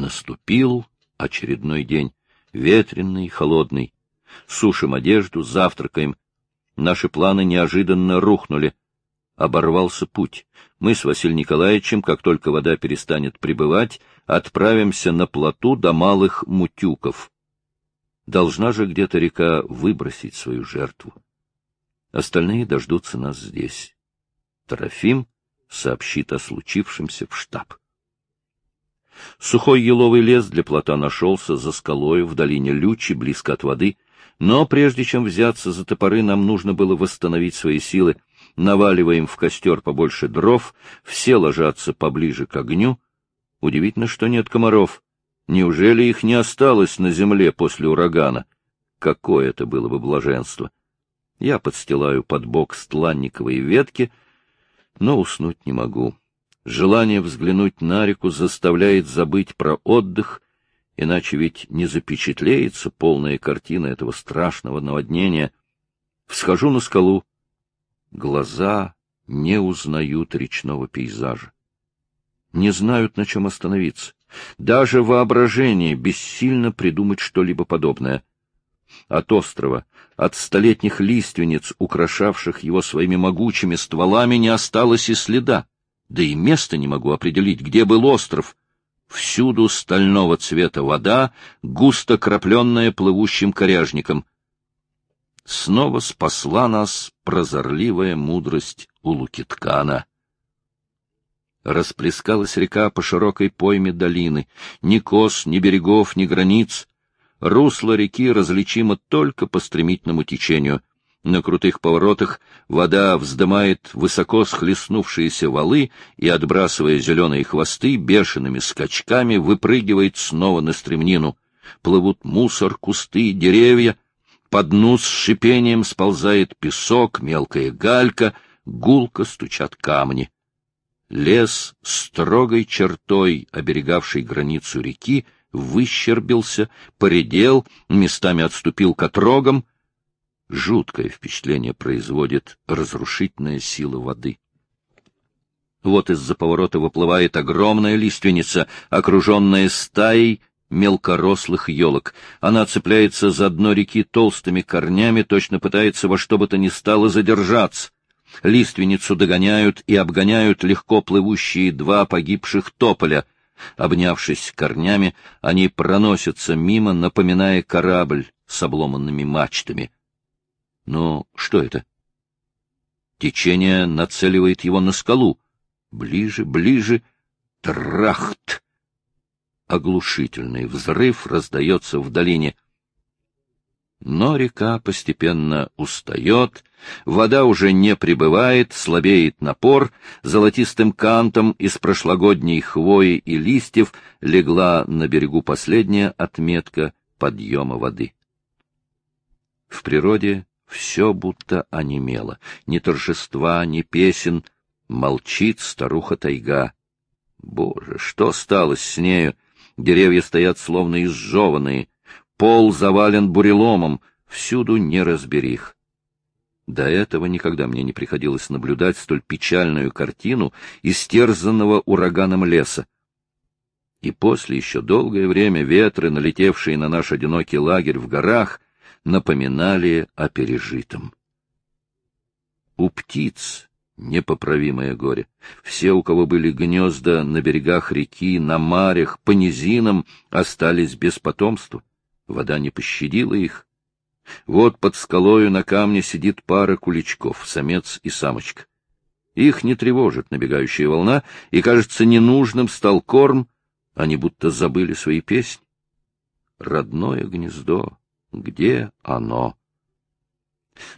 Наступил очередной день, ветреный, холодный. Сушим одежду, завтракаем. Наши планы неожиданно рухнули. Оборвался путь. Мы с Василием Николаевичем, как только вода перестанет прибывать, отправимся на плоту до малых мутюков. Должна же где-то река выбросить свою жертву. Остальные дождутся нас здесь. Трофим сообщит о случившемся в штаб. Сухой еловый лес для плота нашелся за скалой в долине Лючи, близко от воды, но прежде чем взяться за топоры, нам нужно было восстановить свои силы. Наваливаем в костер побольше дров, все ложатся поближе к огню. Удивительно, что нет комаров. Неужели их не осталось на земле после урагана? Какое это было бы блаженство! Я подстилаю под бок стланниковые ветки, но уснуть не могу. Желание взглянуть на реку заставляет забыть про отдых, иначе ведь не запечатлеется полная картина этого страшного наводнения. Всхожу на скалу. Глаза не узнают речного пейзажа. Не знают, на чем остановиться. Даже воображение бессильно придумать что-либо подобное. От острова, от столетних лиственниц, украшавших его своими могучими стволами, не осталось и следа. Да и место не могу определить, где был остров. Всюду стального цвета вода, густо крапленная плывущим коряжником. Снова спасла нас прозорливая мудрость Улукиткана. Расплескалась река по широкой пойме долины. Ни кос, ни берегов, ни границ. Русло реки различимо только по стремительному течению. На крутых поворотах вода вздымает высоко схлестнувшиеся валы и, отбрасывая зеленые хвосты, бешеными скачками выпрыгивает снова на стремнину. Плывут мусор, кусты, деревья. По дну с шипением сползает песок, мелкая галька, гулко стучат камни. Лес, строгой чертой оберегавший границу реки, выщербился, поредел, местами отступил к отрогам, Жуткое впечатление производит разрушительная сила воды. Вот из-за поворота выплывает огромная лиственница, окруженная стаей мелкорослых елок. Она цепляется за дно реки толстыми корнями, точно пытается во что бы то ни стало задержаться. Лиственницу догоняют и обгоняют легко плывущие два погибших тополя. Обнявшись корнями, они проносятся мимо, напоминая корабль с обломанными мачтами. Но что это? Течение нацеливает его на скалу. Ближе, ближе. Трахт! Оглушительный взрыв раздается в долине. Но река постепенно устает, вода уже не прибывает, слабеет напор, золотистым кантом из прошлогодней хвои и листьев легла на берегу последняя отметка подъема воды. В природе все будто онемело. Ни торжества, ни песен. Молчит старуха тайга. Боже, что стало с нею? Деревья стоят словно изжеванные. Пол завален буреломом. Всюду неразберих. До этого никогда мне не приходилось наблюдать столь печальную картину истерзанного ураганом леса. И после еще долгое время ветры, налетевшие на наш одинокий лагерь в горах, напоминали о пережитом. У птиц непоправимое горе. Все, у кого были гнезда на берегах реки, на марях, по низинам, остались без потомства. Вода не пощадила их. Вот под скалою на камне сидит пара куличков, самец и самочка. Их не тревожит набегающая волна, и, кажется, ненужным стал корм, они будто забыли свои песни. Родное гнездо, где оно?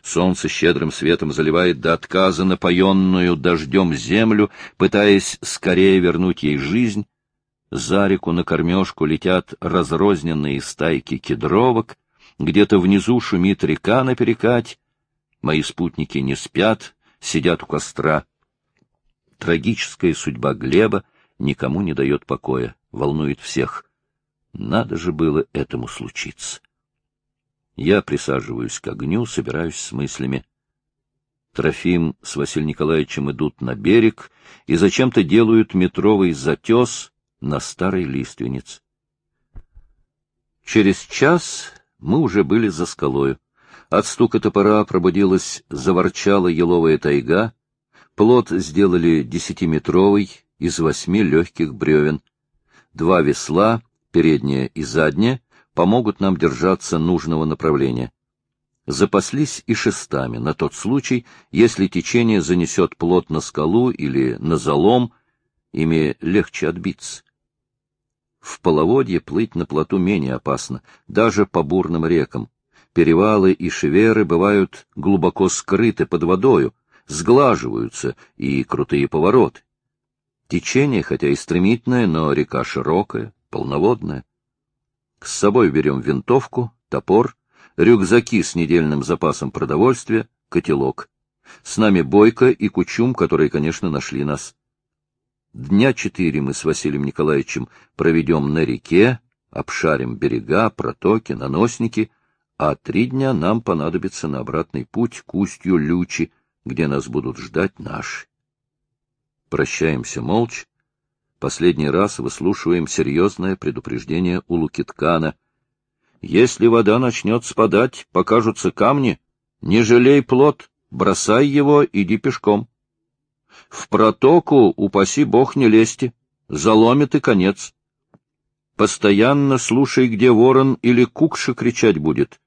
Солнце щедрым светом заливает до отказа напоенную дождем землю, пытаясь скорее вернуть ей жизнь. За реку на кормежку летят разрозненные стайки кедровок, где-то внизу шумит река на перекать. Мои спутники не спят, сидят у костра. Трагическая судьба Глеба никому не дает покоя, волнует всех. Надо же было этому случиться. Я присаживаюсь к огню, собираюсь с мыслями. Трофим с Василием Николаевичем идут на берег и зачем-то делают метровый затес на старой лиственнице. Через час мы уже были за скалою. От стука топора пробудилась, заворчала еловая тайга. Плот сделали десятиметровый из восьми легких бревен. Два весла, переднее и заднее, помогут нам держаться нужного направления. Запаслись и шестами на тот случай, если течение занесет плот на скалу или на залом, ими легче отбиться. В половодье плыть на плоту менее опасно, даже по бурным рекам. Перевалы и шеверы бывают глубоко скрыты под водою, сглаживаются и крутые повороты. Течение, хотя и стремительное, но река широкая, полноводная. С собой берем винтовку, топор, рюкзаки с недельным запасом продовольствия, котелок. С нами Бойко и Кучум, которые, конечно, нашли нас. Дня четыре мы с Василием Николаевичем проведем на реке, обшарим берега, протоки, наносники, а три дня нам понадобится на обратный путь к устью Лючи, где нас будут ждать наши. Прощаемся молча. Последний раз выслушиваем серьезное предупреждение у Лукиткана. Если вода начнет спадать, покажутся камни, не жалей плод, бросай его, иди пешком. В протоку, упаси бог, не лезьте, заломит и конец. Постоянно слушай, где ворон или кукша кричать будет.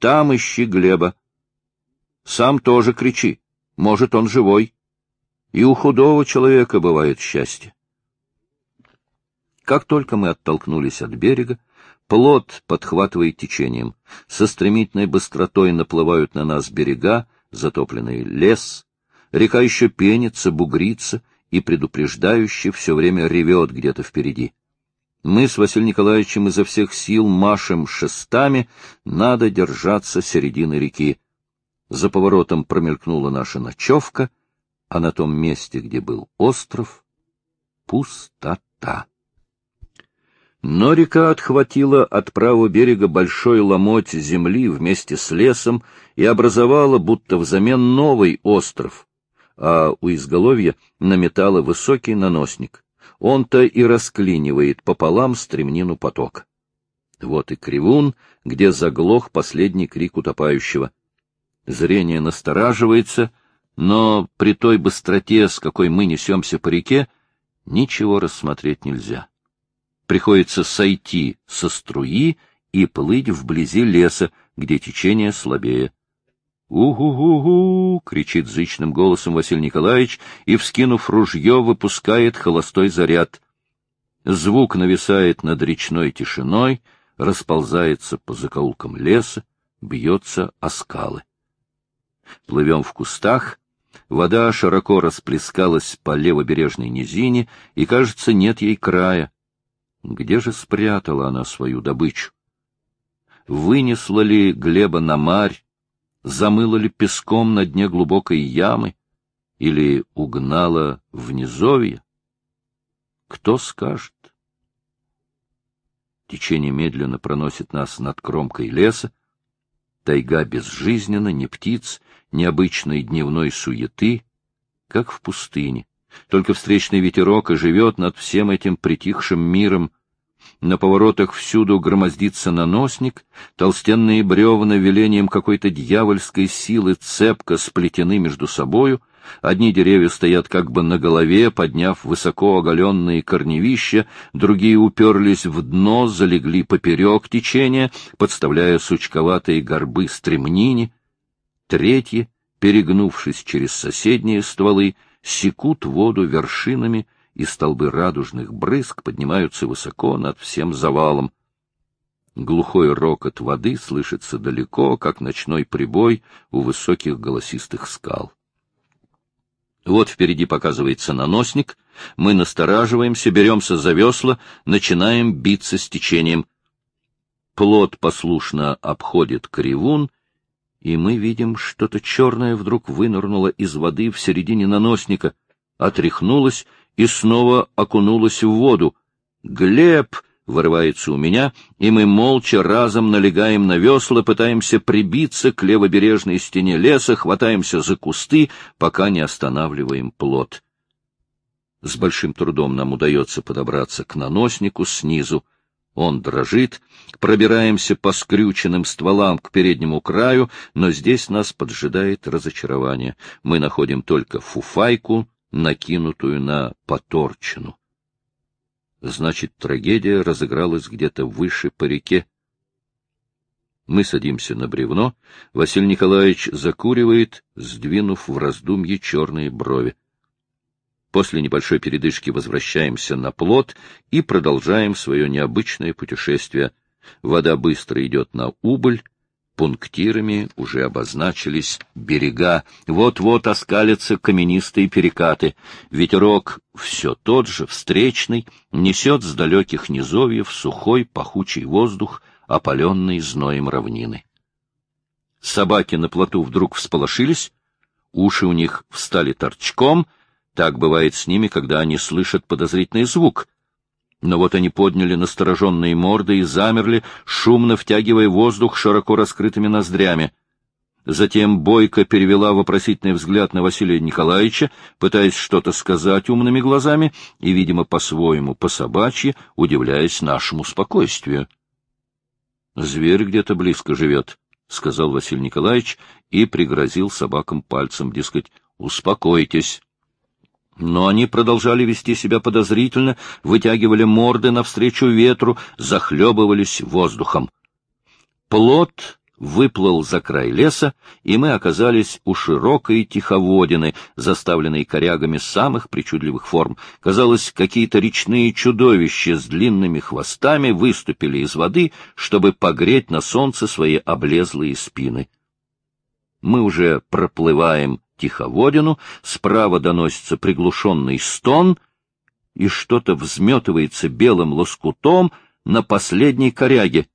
Там ищи Глеба. Сам тоже кричи, может, он живой. И у худого человека бывает счастье. Как только мы оттолкнулись от берега, плот подхватывает течением. Со стремительной быстротой наплывают на нас берега, затопленный лес, Река еще пенится, бугрится и предупреждающе все время ревет где-то впереди. Мы с Василием Николаевичем изо всех сил машем шестами, надо держаться середины реки. За поворотом промелькнула наша ночевка, а на том месте, где был остров, пустота. Но река отхватила от правого берега большой ломоть земли вместе с лесом и образовала будто взамен новый остров, а у изголовья наметала высокий наносник. Он-то и расклинивает пополам стремнину поток. Вот и кривун, где заглох последний крик утопающего. Зрение настораживается, но при той быстроте, с какой мы несемся по реке, ничего рассмотреть нельзя. Приходится сойти со струи и плыть вблизи леса, где течение слабее. «У-гу-гу-гу!» — кричит зычным голосом Василий Николаевич и, вскинув ружье, выпускает холостой заряд. Звук нависает над речной тишиной, расползается по закоулкам леса, бьется о скалы. Плывем в кустах, вода широко расплескалась по левобережной низине, и, кажется, нет ей края. Где же спрятала она свою добычу? Вынесла ли Глеба на марь, замыло ли песком на дне глубокой ямы или угнало в низовье? Кто скажет? Течение медленно проносит нас над кромкой леса. Тайга безжизненна, ни птиц, ни обычной дневной суеты, как в пустыне. Только встречный ветерок и живет над всем этим притихшим миром — на поворотах всюду громоздится наносник, толстенные бревна велением какой-то дьявольской силы цепко сплетены между собою, одни деревья стоят как бы на голове, подняв высоко оголенные корневища, другие уперлись в дно, залегли поперек течения, подставляя сучковатые горбы стремнини, третьи, перегнувшись через соседние стволы, секут воду вершинами, и столбы радужных брызг поднимаются высоко над всем завалом. Глухой рокот воды слышится далеко, как ночной прибой у высоких голосистых скал. Вот впереди показывается наносник, мы настораживаемся, беремся за весла, начинаем биться с течением. Плот послушно обходит кривун, и мы видим, что-то черное вдруг вынырнуло из воды в середине наносника, отряхнулось и снова окунулась в воду. «Глеб!» — вырывается у меня, и мы молча разом налегаем на весла, пытаемся прибиться к левобережной стене леса, хватаемся за кусты, пока не останавливаем плод. С большим трудом нам удается подобраться к наноснику снизу. Он дрожит, пробираемся по скрюченным стволам к переднему краю, но здесь нас поджидает разочарование. Мы находим только фуфайку, накинутую на поторчину. Значит, трагедия разыгралась где-то выше по реке. Мы садимся на бревно, Василий Николаевич закуривает, сдвинув в раздумье черные брови. После небольшой передышки возвращаемся на плот и продолжаем свое необычное путешествие. Вода быстро идет на убыль, пунктирами уже обозначились берега. Вот-вот оскалятся каменистые перекаты. Ветерок все тот же, встречный, несет с далеких низовьев сухой пахучий воздух, опаленный зноем равнины. Собаки на плоту вдруг всполошились, уши у них встали торчком — так бывает с ними, когда они слышат подозрительный звук. Но вот они подняли настороженные морды и замерли, шумно втягивая воздух широко раскрытыми ноздрями. Затем Бойко перевела вопросительный взгляд на Василия Николаевича, пытаясь что-то сказать умными глазами и, видимо, по-своему, по-собачьи, удивляясь нашему спокойствию. — Зверь где-то близко живет, — сказал Василий Николаевич и пригрозил собакам пальцем, дескать, — успокойтесь. Но они продолжали вести себя подозрительно, вытягивали морды навстречу ветру, захлебывались воздухом. Плот выплыл за край леса, и мы оказались у широкой тиховодины, заставленной корягами самых причудливых форм. Казалось, какие-то речные чудовища с длинными хвостами выступили из воды, чтобы погреть на солнце свои облезлые спины. Мы уже проплываем тиховодину, справа доносится приглушенный стон, и что-то взметывается белым лоскутом на последней коряге.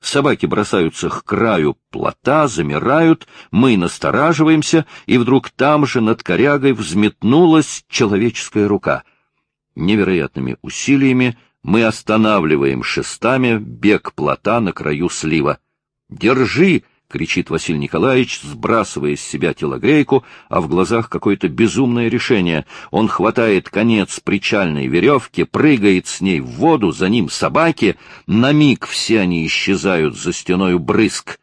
Собаки бросаются к краю плота, замирают, мы настораживаемся, и вдруг там же над корягой взметнулась человеческая рука. Невероятными усилиями мы останавливаем шестами бег плота на краю слива. «Держи!» — кричит Василий Николаевич, сбрасывая с себя телогрейку, а в глазах какое-то безумное решение. Он хватает конец причальной веревки, прыгает с ней в воду, за ним собаки. На миг все они исчезают за стеною брызг.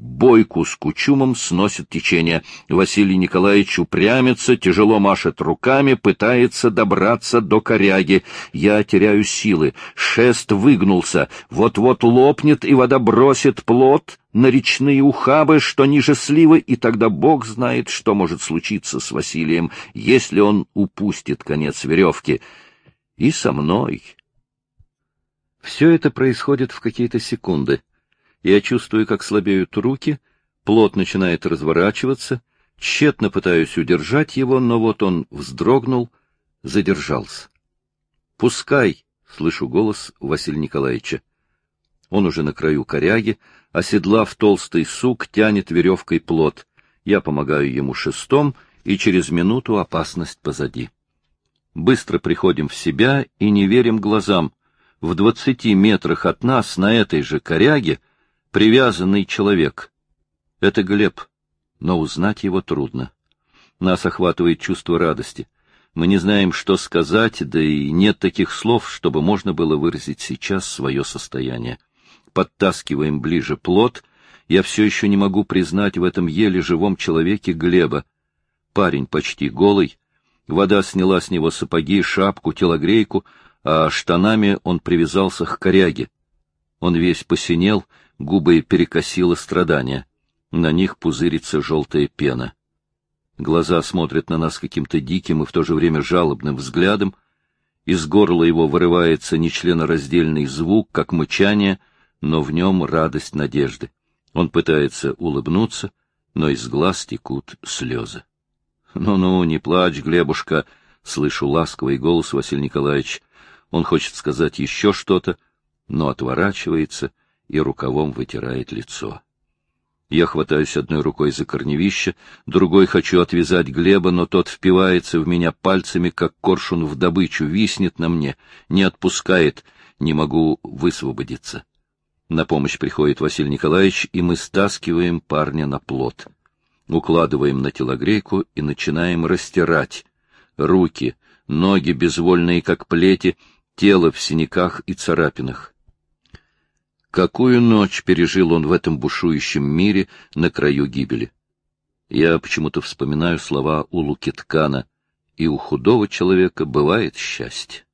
Бойку с кучумом сносит течение. Василий Николаевич упрямится, тяжело машет руками, пытается добраться до коряги. Я теряю силы. Шест выгнулся. Вот-вот лопнет, и вода бросит плод на речные ухабы, что ниже сливы, и тогда Бог знает, что может случиться с Василием, если он упустит конец веревки. И со мной. Все это происходит в какие-то секунды. Я чувствую, как слабеют руки, плод начинает разворачиваться, тщетно пытаюсь удержать его, но вот он вздрогнул, задержался. «Пускай!» — слышу голос Василия Николаевича. Он уже на краю коряги, оседлав толстый сук, тянет веревкой плод. Я помогаю ему шестом, и через минуту опасность позади. Быстро приходим в себя и не верим глазам. В двадцати метрах от нас на этой же коряге привязанный человек. Это Глеб, но узнать его трудно. Нас охватывает чувство радости. Мы не знаем, что сказать, да и нет таких слов, чтобы можно было выразить сейчас свое состояние. Подтаскиваем ближе плод. Я все еще не могу признать в этом еле живом человеке Глеба. Парень почти голый. Вода сняла с него сапоги, шапку, телогрейку, а штанами он привязался к коряге. Он весь посинел, губы перекосило страдание. На них пузырится желтая пена. Глаза смотрят на нас каким-то диким и в то же время жалобным взглядом. Из горла его вырывается нечленораздельный звук, как мычание, но в нем радость надежды. Он пытается улыбнуться, но из глаз текут слезы. «Ну-ну, не плачь, Глебушка!» — слышу ласковый голос Василия Николаевич. Он хочет сказать еще что-то, но отворачивается и рукавом вытирает лицо. Я хватаюсь одной рукой за корневище, другой хочу отвязать Глеба, но тот впивается в меня пальцами, как коршун в добычу, виснет на мне, не отпускает, не могу высвободиться. На помощь приходит Василий Николаевич, и мы стаскиваем парня на плот. Укладываем на телогрейку и начинаем растирать. Руки, ноги безвольные, как плети, тело в синяках и царапинах. Какую ночь пережил он в этом бушующем мире на краю гибели? Я почему-то вспоминаю слова у Лукиткана, и у худого человека бывает счастье.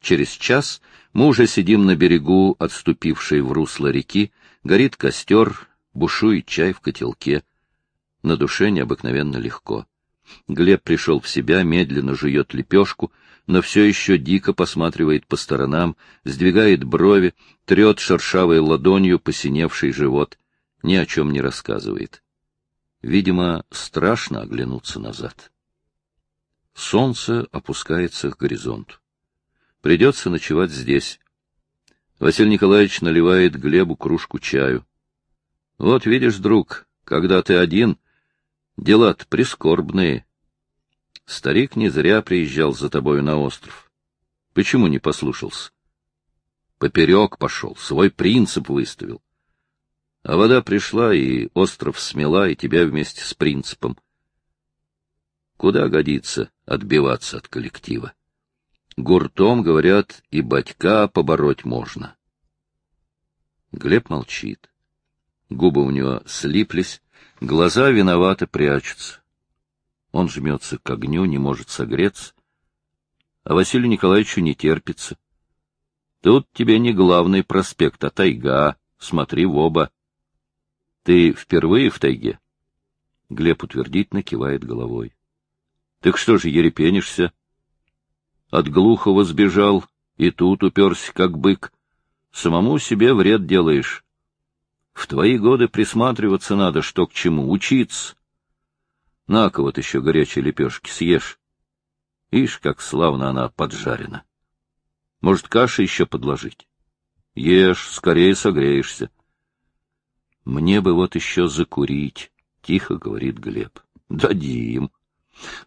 Через час мы уже сидим на берегу, отступившей в русло реки, горит костер, бушует чай в котелке. На душе необыкновенно легко. Глеб пришел в себя, медленно жует лепешку, но все еще дико посматривает по сторонам, сдвигает брови, трет шершавой ладонью посиневший живот, ни о чем не рассказывает. Видимо, страшно оглянуться назад. Солнце опускается к горизонту. Придется ночевать здесь. Василий Николаевич наливает Глебу кружку чаю. Вот видишь, друг, когда ты один, дела-то прискорбные. Старик не зря приезжал за тобою на остров. Почему не послушался? Поперек пошел, свой принцип выставил. А вода пришла, и остров смела, и тебя вместе с принципом. Куда годится отбиваться от коллектива? Гуртом, говорят, и батька побороть можно. Глеб молчит. Губы у него слиплись, глаза виновато прячутся. Он жмется к огню, не может согреться. А Василию Николаевичу не терпится. Тут тебе не главный проспект, а тайга. Смотри в оба. Ты впервые в тайге? Глеб утвердительно кивает головой. Так что же ерепенишься? От глухого сбежал, и тут уперся, как бык. Самому себе вред делаешь. В твои годы присматриваться надо, что к чему, учиться. На-ка вот еще горячей лепешки съешь. Ишь, как славно она поджарена. Может, каши еще подложить? Ешь, скорее согреешься. Мне бы вот еще закурить, — тихо говорит Глеб. Дадим.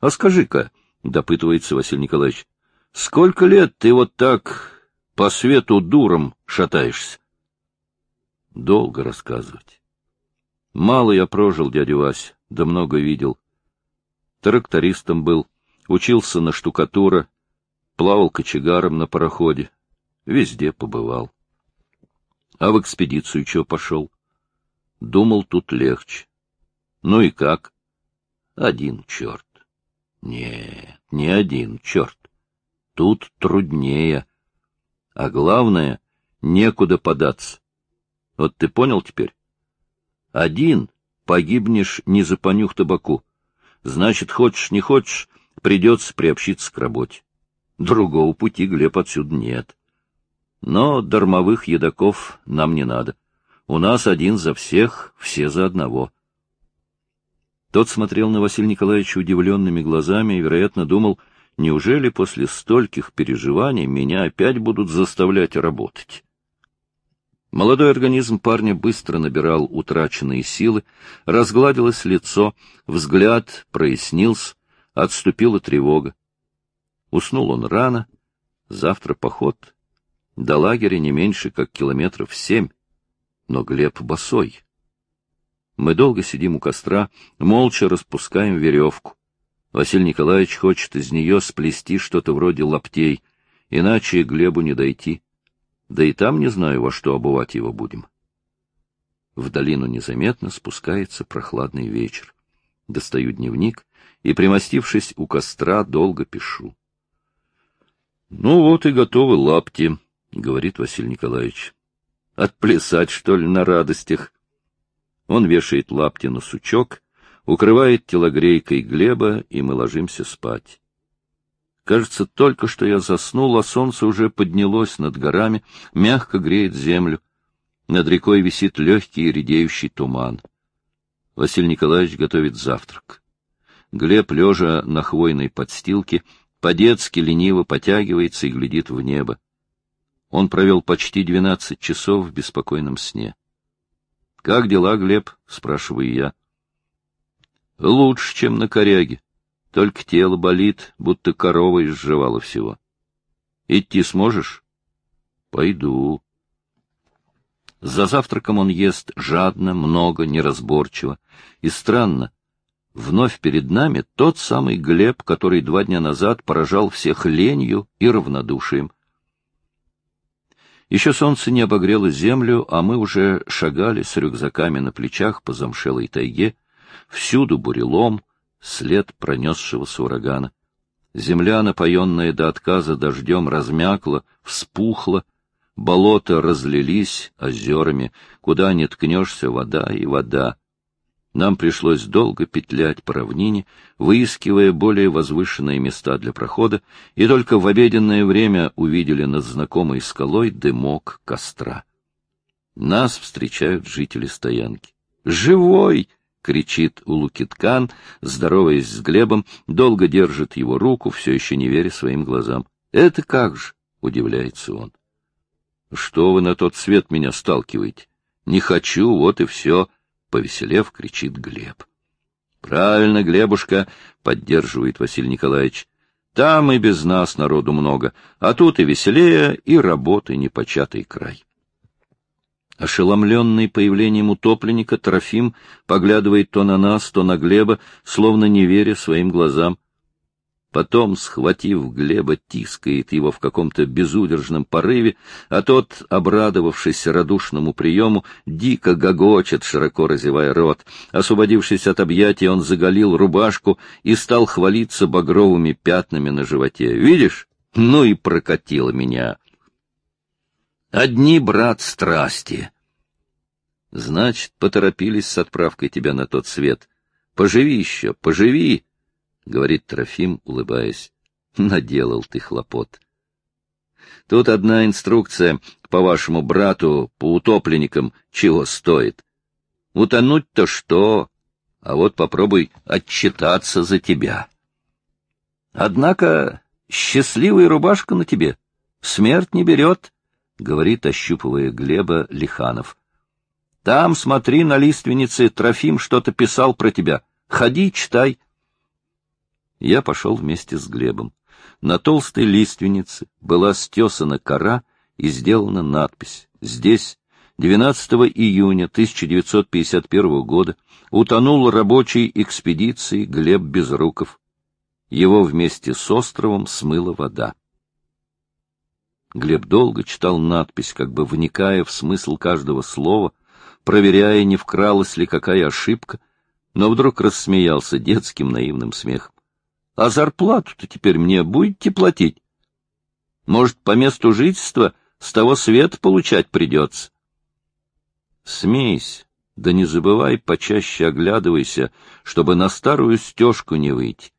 А скажи-ка, — допытывается Василий Николаевич, Сколько лет ты вот так по свету дуром шатаешься? Долго рассказывать. Мало я прожил, дядя Вась, да много видел. Трактористом был, учился на штукатура, плавал кочегаром на пароходе. Везде побывал. А в экспедицию что пошел? Думал, тут легче. Ну и как? Один черт. Нет, не один черт. Тут труднее. А главное, некуда податься. Вот ты понял теперь? Один погибнешь не за понюх табаку. Значит, хочешь не хочешь, придется приобщиться к работе. Другого пути, Глеб, отсюда нет. Но дармовых едоков нам не надо. У нас один за всех, все за одного. Тот смотрел на Василия Николаевича удивленными глазами и, вероятно, думал — Неужели после стольких переживаний меня опять будут заставлять работать? Молодой организм парня быстро набирал утраченные силы, разгладилось лицо, взгляд прояснился, отступила тревога. Уснул он рано, завтра поход. До лагеря не меньше, как километров семь, но Глеб босой. Мы долго сидим у костра, молча распускаем веревку. Василий Николаевич хочет из нее сплести что-то вроде лаптей, иначе Глебу не дойти. Да и там не знаю, во что обувать его будем. В долину незаметно спускается прохладный вечер. Достаю дневник и, примостившись у костра, долго пишу. — Ну вот и готовы лапти, — говорит Василий Николаевич. — Отплясать, что ли, на радостях? Он вешает лапти на сучок укрывает телогрейкой Глеба, и мы ложимся спать. Кажется, только что я заснул, а солнце уже поднялось над горами, мягко греет землю. Над рекой висит легкий редеющий туман. Василий Николаевич готовит завтрак. Глеб, лежа на хвойной подстилке, по-детски лениво потягивается и глядит в небо. Он провел почти двенадцать часов в беспокойном сне. — Как дела, Глеб? — спрашиваю я. Лучше, чем на коряге. Только тело болит, будто корова изживала всего. Идти сможешь? Пойду. За завтраком он ест жадно, много, неразборчиво. И странно, вновь перед нами тот самый Глеб, который два дня назад поражал всех ленью и равнодушием. Еще солнце не обогрело землю, а мы уже шагали с рюкзаками на плечах по замшелой тайге, всюду бурелом, след пронесшегося урагана. Земля, напоенная до отказа дождем, размякла, вспухла, болота разлились озерами, куда не ткнешься вода и вода. Нам пришлось долго петлять по равнине, выискивая более возвышенные места для прохода, и только в обеденное время увидели над знакомой скалой дымок костра. Нас встречают жители стоянки. «Живой!» — кричит Улукиткан, здороваясь с Глебом, долго держит его руку, все еще не веря своим глазам. «Это как же?» — удивляется он. «Что вы на тот свет меня сталкиваете? Не хочу, вот и все!» повеселев, кричит Глеб. Правильно, Глебушка, поддерживает Василий Николаевич. Там и без нас народу много, а тут и веселее, и работы непочатый край. Ошеломленный появлением утопленника, Трофим поглядывает то на нас, то на Глеба, словно не веря своим глазам. Потом, схватив Глеба, тискает его в каком-то безудержном порыве, а тот, обрадовавшись радушному приему, дико гогочет, широко разевая рот. Освободившись от объятий, он заголил рубашку и стал хвалиться багровыми пятнами на животе. «Видишь? Ну и прокатило меня!» «Одни, брат, страсти!» «Значит, поторопились с отправкой тебя на тот свет. Поживи еще, поживи!» — говорит Трофим, улыбаясь. — Наделал ты хлопот. Тут одна инструкция по вашему брату, по утопленникам, чего стоит. Утонуть-то что? А вот попробуй отчитаться за тебя. Однако счастливая рубашка на тебе. Смерть не берет, — говорит, ощупывая Глеба Лиханов. Там, смотри, на лиственнице Трофим что-то писал про тебя. Ходи, читай. Я пошел вместе с Глебом. На толстой лиственнице была стесана кора и сделана надпись «Здесь 12 июня 1951 года утонул рабочий экспедиции Глеб Безруков. Его вместе с островом смыла вода. Глеб долго читал надпись, как бы вникая в смысл каждого слова, проверяя, не вкралась ли какая ошибка, но вдруг рассмеялся детским наивным смехом. А зарплату-то теперь мне будете платить? Может, по месту жительства с того света получать придется? Смейся, да не забывай, почаще оглядывайся, чтобы на старую стежку не выйти.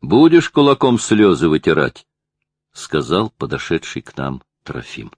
Будешь кулаком слезы вытирать? — сказал подошедший к нам Трофим.